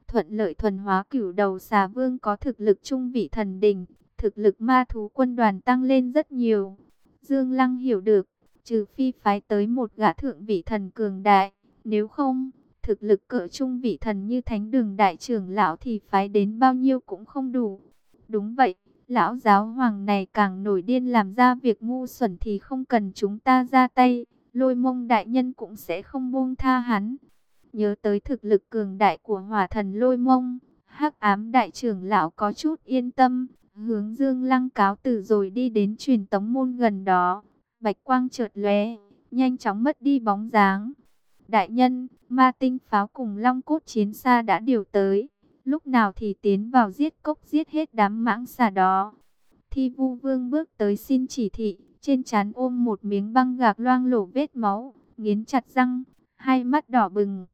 Speaker 1: Thuận lợi thuần hóa cửu đầu xà vương có thực lực trung vị thần đỉnh, thực lực ma thú quân đoàn tăng lên rất nhiều. Dương Lăng hiểu được, trừ phi phái tới một gã thượng vị thần cường đại, nếu không, thực lực cỡ trung vị thần như thánh đường đại trưởng lão thì phái đến bao nhiêu cũng không đủ. Đúng vậy, lão giáo hoàng này càng nổi điên làm ra việc ngu xuẩn thì không cần chúng ta ra tay, lôi mông đại nhân cũng sẽ không buông tha hắn. Nhớ tới thực lực cường đại của hỏa thần lôi mông, hắc ám đại trưởng lão có chút yên tâm, hướng dương lăng cáo từ rồi đi đến truyền tống môn gần đó. Bạch quang chợt lóe, nhanh chóng mất đi bóng dáng. Đại nhân, ma tinh pháo cùng long cốt chiến xa đã điều tới lúc nào thì tiến vào giết cốc giết hết đám mãng xà đó. Thi vu vương bước tới xin chỉ thị, trên trán ôm một miếng băng gạc loang lổ vết máu, nghiến chặt răng, hai mắt đỏ bừng.